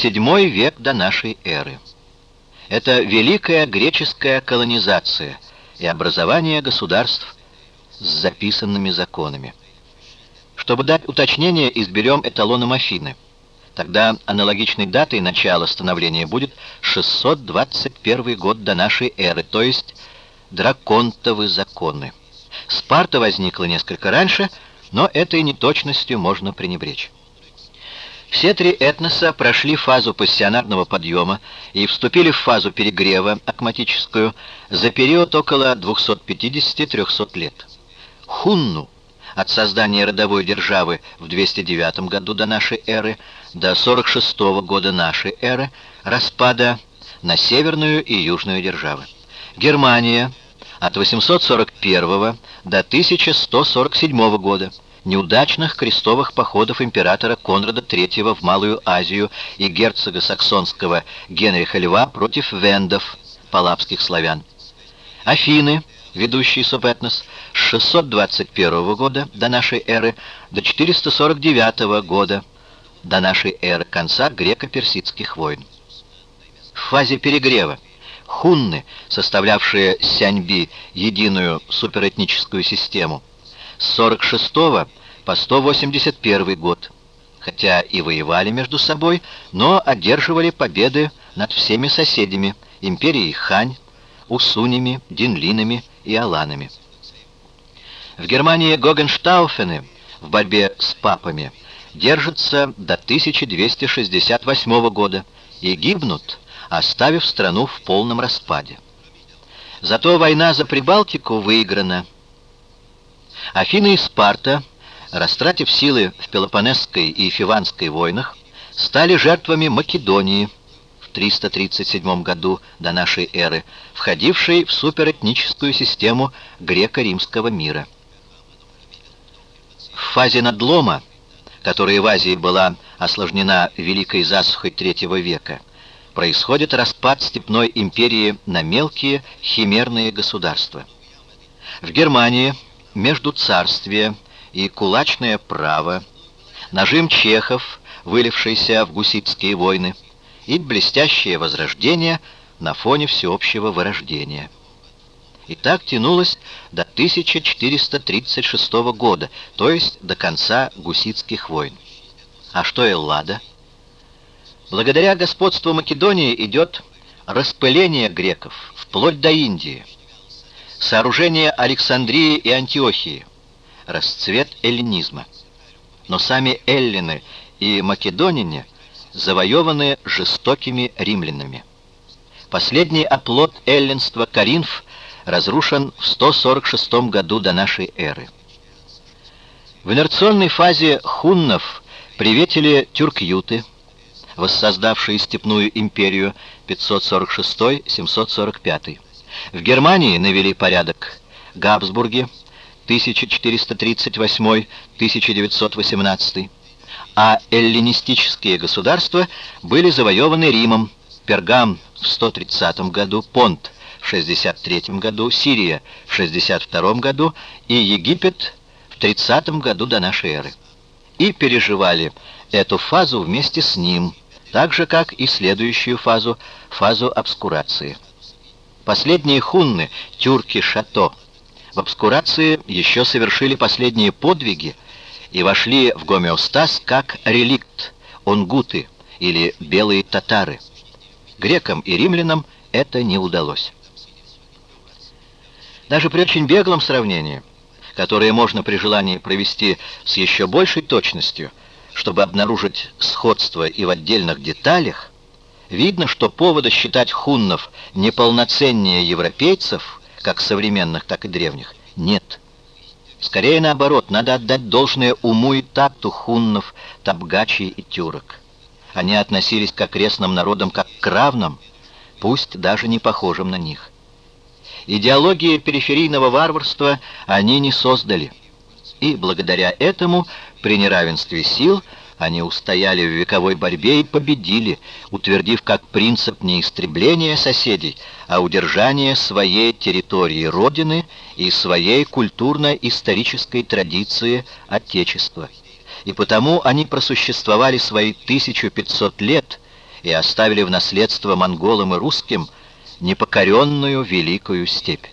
седьмой век до нашей эры. Это великая греческая колонизация и образование государств с записанными законами. Чтобы дать уточнение, изберем эталоном Афины. Тогда аналогичной датой начала становления будет 621 год до нашей эры, то есть драконтовы законы. Спарта возникла несколько раньше, но этой неточностью можно пренебречь. Все три этноса прошли фазу пассионарного подъема и вступили в фазу перегрева, акматическую, за период около 250-300 лет. Хунну от создания родовой державы в 209 году до нашей эры до 46 года нашей эры распада на северную и южную державы. Германия от 841 до 1147 года неудачных крестовых походов императора Конрада III в Малую Азию и герцога саксонского Генриха Льва против вендов, палапских славян. Афины, ведущий субэтнос, с 621 года до нашей эры до 449 года до нашей эры, конца греко-персидских войн. В фазе перегрева хунны, составлявшие Сяньби единую суперэтническую систему, с 46 по 181 год, хотя и воевали между собой, но одерживали победы над всеми соседями, империей Хань, Усунями, Динлинами и Аланами. В Германии Гогенштауфены в борьбе с папами держатся до 1268 года и гибнут, оставив страну в полном распаде. Зато война за Прибалтику выиграна. Афины и Спарта, растратив силы в Пелопонесской и Фиванской войнах, стали жертвами Македонии – 337 году до нашей эры, входившей в суперэтническую систему греко-римского мира. В фазе надлома, которая в Азии была осложнена Великой засухой III века, происходит распад степной империи на мелкие химерные государства. В Германии между царствие и кулачное право, нажим чехов, вылившийся в гуситские войны, и блестящее возрождение на фоне всеобщего вырождения. И так тянулось до 1436 года, то есть до конца гуситских войн. А что Эллада? Благодаря господству Македонии идет распыление греков вплоть до Индии, сооружение Александрии и Антиохии, расцвет эллинизма. Но сами эллины и македонине – завоеванные жестокими римлянами. Последний оплот эллинства Каринф разрушен в 146 году до нашей эры. В инерционной фазе хуннов приветили тюркюты, воссоздавшие степную империю 546-745. В Германии навели порядок Габсбурги 1438-1918 а эллинистические государства были завоеваны Римом, Пергам в 130 году, Понт в 63 году, Сирия в 62 году и Египет в 30 году до нашей эры. И переживали эту фазу вместе с ним, так же, как и следующую фазу, фазу обскурации. Последние хунны, тюрки Шато, в обскурации еще совершили последние подвиги, и вошли в гомеостаз как реликт, онгуты или белые татары. Грекам и римлянам это не удалось. Даже при очень беглом сравнении, которое можно при желании провести с еще большей точностью, чтобы обнаружить сходство и в отдельных деталях, видно, что повода считать хуннов неполноценнее европейцев, как современных, так и древних, нет. Скорее наоборот, надо отдать должное уму и такту хуннов, табгачи и тюрок. Они относились к окрестным народам как к равным, пусть даже не похожим на них. Идеологии периферийного варварства они не создали. И благодаря этому, при неравенстве сил, они устояли в вековой борьбе и победили, утвердив как принцип не истребления соседей, а удержания своей территории Родины и своей культурно-исторической традиции Отечества. И потому они просуществовали свои 1500 лет и оставили в наследство монголам и русским непокоренную великую степь.